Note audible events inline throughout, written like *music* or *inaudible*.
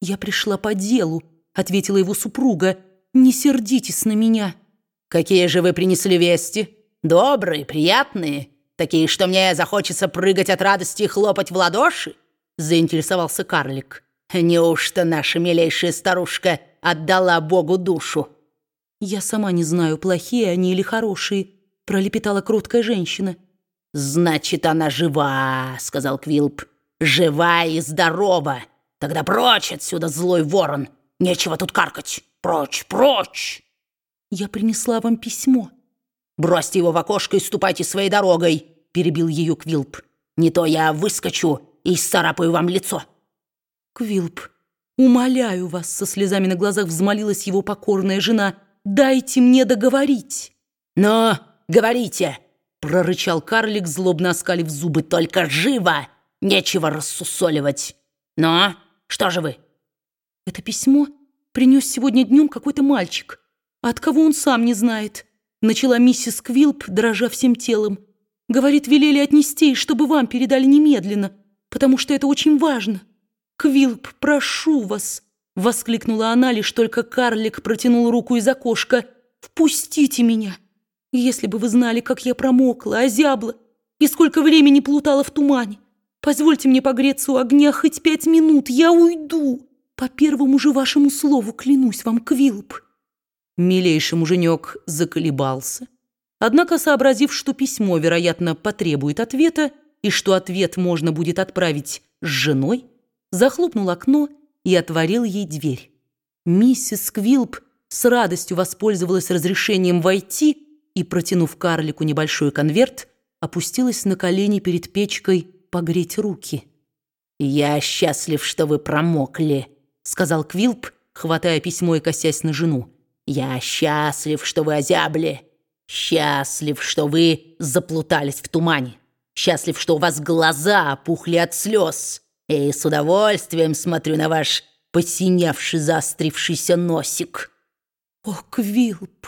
«Я пришла по делу», — ответила его супруга. «Не сердитесь на меня». «Какие же вы принесли вести? Добрые, приятные? Такие, что мне захочется прыгать от радости и хлопать в ладоши?» Заинтересовался карлик. «Неужто наша милейшая старушка отдала Богу душу?» «Я сама не знаю, плохие они или хорошие», — пролепетала кроткая женщина. «Значит, она жива», — сказал Квилп. «Жива и здорова. Тогда прочь отсюда, злой ворон. Нечего тут каркать. Прочь, прочь!» «Я принесла вам письмо». «Бросьте его в окошко и ступайте своей дорогой», — перебил ее Квилп. «Не то я выскочу и сцарапаю вам лицо». «Квилп, умоляю вас», — со слезами на глазах взмолилась его покорная жена, «дайте мне договорить». «Но говорите», — прорычал карлик, злобно оскалив зубы, «только живо! Нечего рассусоливать. Но что же вы?» «Это письмо принес сегодня днем какой-то мальчик. А от кого он сам не знает?» Начала миссис Квилп, дрожа всем телом. «Говорит, велели отнести, чтобы вам передали немедленно, потому что это очень важно. Квилп, прошу вас!» Воскликнула она, лишь только карлик протянул руку из окошка. «Впустите меня! Если бы вы знали, как я промокла, озябла и сколько времени плутала в тумане! Позвольте мне погреться у огня хоть пять минут, я уйду! По первому же вашему слову клянусь вам, Квилп!» Милейший муженек заколебался. Однако, сообразив, что письмо, вероятно, потребует ответа, и что ответ можно будет отправить с женой, захлопнул окно и отворил ей дверь. Миссис Квилп с радостью воспользовалась разрешением войти и, протянув карлику небольшой конверт, опустилась на колени перед печкой погреть руки. «Я счастлив, что вы промокли», — сказал Квилп, хватая письмо и косясь на жену. Я счастлив, что вы озябли. Счастлив, что вы заплутались в тумане. Счастлив, что у вас глаза опухли от слез. И с удовольствием смотрю на ваш посиневший, заострившийся носик. О, Квилп!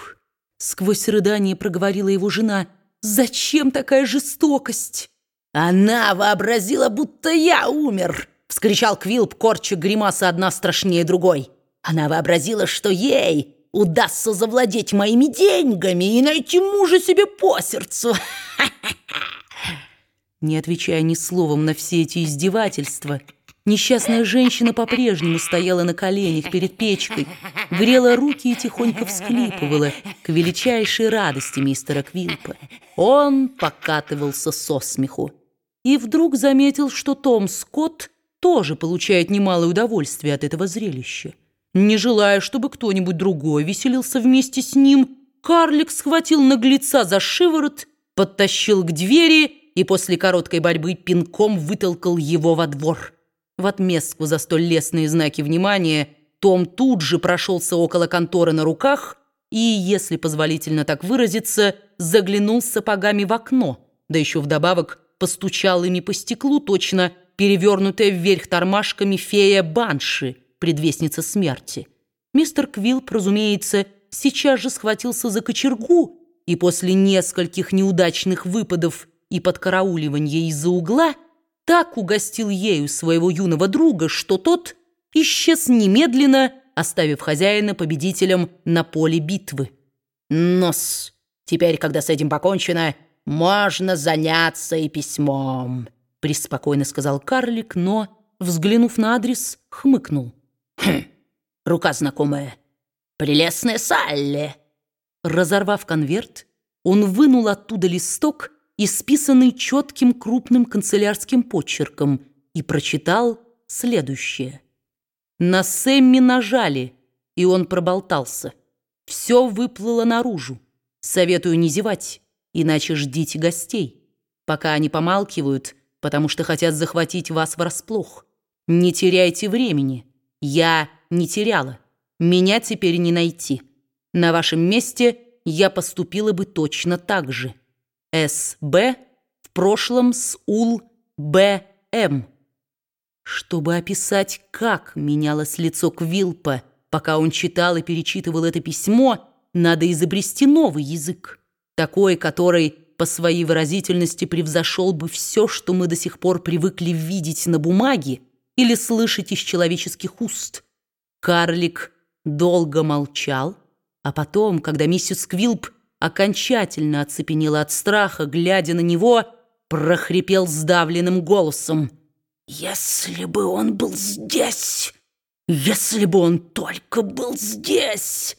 Сквозь рыдание проговорила его жена. Зачем такая жестокость? Она вообразила, будто я умер, вскричал Квилп, корча гримаса одна страшнее другой. Она вообразила, что ей удастся завладеть моими деньгами и найти мужа себе по сердцу. *laughs* Не отвечая ни словом на все эти издевательства, несчастная женщина по-прежнему стояла на коленях перед печкой, грела руки и тихонько всклипывала к величайшей радости мистера Квилпа. Он покатывался со смеху и вдруг заметил, что Том Скотт тоже получает немалое удовольствие от этого зрелища. Не желая, чтобы кто-нибудь другой веселился вместе с ним, карлик схватил наглеца за шиворот, подтащил к двери и после короткой борьбы пинком вытолкал его во двор. В отместку за столь лестные знаки внимания Том тут же прошелся около конторы на руках и, если позволительно так выразиться, заглянул сапогами в окно, да еще вдобавок постучал ими по стеклу, точно перевернутая вверх тормашками фея Банши — предвестница смерти. Мистер Квилп, разумеется, сейчас же схватился за кочергу и после нескольких неудачных выпадов и подкарауливания из-за угла так угостил ею своего юного друга, что тот исчез немедленно, оставив хозяина победителем на поле битвы. Нос, теперь, когда с этим покончено, можно заняться и письмом, преспокойно сказал карлик, но, взглянув на адрес, хмыкнул. Хм, рука знакомая. Прелестная Салли. Разорвав конверт, он вынул оттуда листок, исписанный четким крупным канцелярским почерком, и прочитал следующее. На Сэмми нажали, и он проболтался. Все выплыло наружу. Советую не зевать, иначе ждите гостей. Пока они помалкивают, потому что хотят захватить вас врасплох. Не теряйте времени. Я не теряла. Меня теперь не найти. На вашем месте я поступила бы точно так же. СБ в прошлом с УЛ БМ. Чтобы описать, как менялось лицо Квилпа, пока он читал и перечитывал это письмо, надо изобрести новый язык. Такой, который по своей выразительности превзошел бы все, что мы до сих пор привыкли видеть на бумаге, или слышать из человеческих уст. Карлик долго молчал, а потом, когда миссис Квилп окончательно оцепенела от страха, глядя на него, прохрипел сдавленным голосом. «Если бы он был здесь! Если бы он только был здесь!»